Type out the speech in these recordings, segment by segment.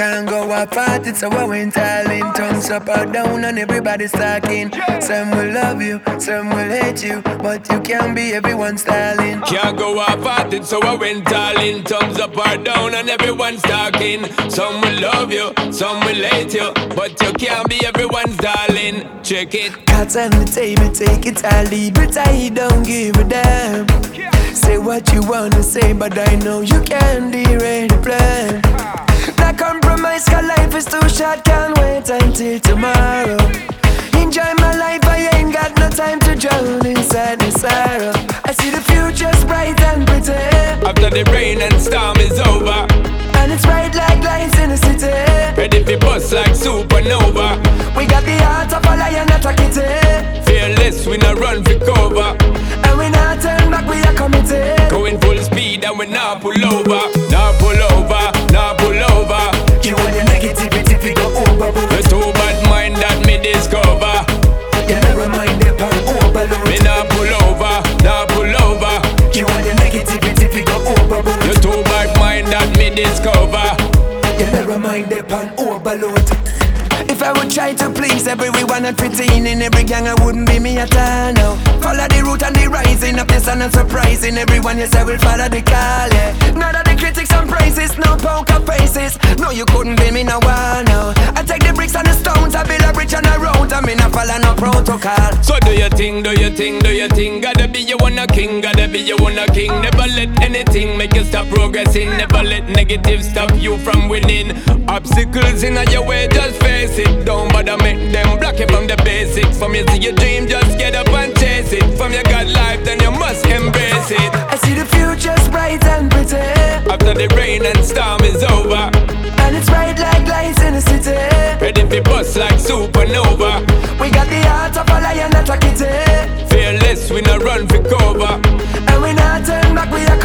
Can't go apart, it's a went all in. Tongues up or down and everybody's talking. Some will love you, some will hate you, but you can't be everyone's darling. Can't go apart, it's a went all in. Tongues up or down and everyone's talking. Some will love you, some will hate you, but you can't be everyone's darling. Check it. Cats on the table, take it leave it. I don't give a damn. Say what you wanna say, but I know you can't derail wait until tomorrow. Enjoy my life, I ain't got no time to drown inside the sorrow. I see the future's bright and pretty. After the rain and storm is over, and it's bright like lights in the city. Ready for bust like supernova. We got the heart of a lion, not a kitty. Fearless, we not run for cover. And we not turn back, we are committed. Going full speed and we not pull over. Not pull over, discover. You never mind the pan oh, overload. If I would try to please everyone at 15 in every gang, I wouldn't be me at all. No. Follow the route and the rising of the sun and surprising everyone. Yes, I will follow the call. Yeah. Follow no protocol. So do your thing, do your thing, do your thing. Gotta be your one a king, gotta be your one a king. Never let anything make you stop progressing. Never let negative stop you from winning. Obstacles in your way, just face it. Don't bother make them block you from the basics. From you see your dream, just get up and chase it. From your God life, then you must embrace it. I see the future's bright and pretty. After the rain and storm is over, ready like supernova. We got the heart of a lion, not a kitty. Fearless, we not run for cover. And we not turn back, we are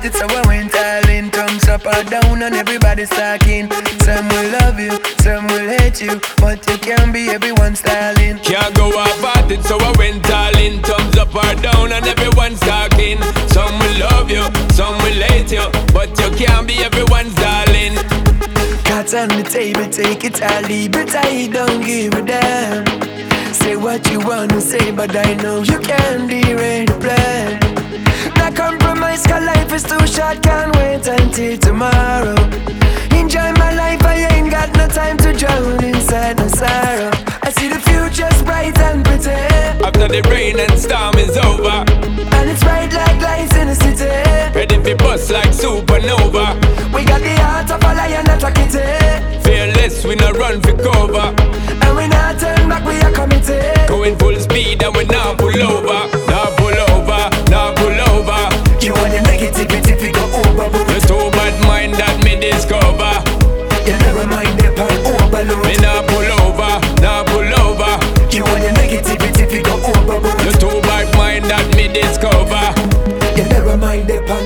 apart, it's our went all in. Tongues up or down and everybody's talking. Some will love you, some will hate you, but you can't be everyone's darling. Can't go about it, so I went all in. Thumbs up or down, and everyone's talking. Some will love you, some will hate you, but you can't be everyone's darling. Cards on the table, take it or leave it. I don't give a damn. Say what you wanna say, but I know you can't derail the plan. Short, can't wait until tomorrow. Enjoy my life, I ain't got no time to drown inside no sorrow. I see the future's bright and pretty, After the rain and storm is over, and it's bright like lights in the city. ready for bust like supernova. We got the heart of a lion, not a kitty. Fearless, we not run for cover. And we not turn back, we are committed. Going full speed and we not pull mind that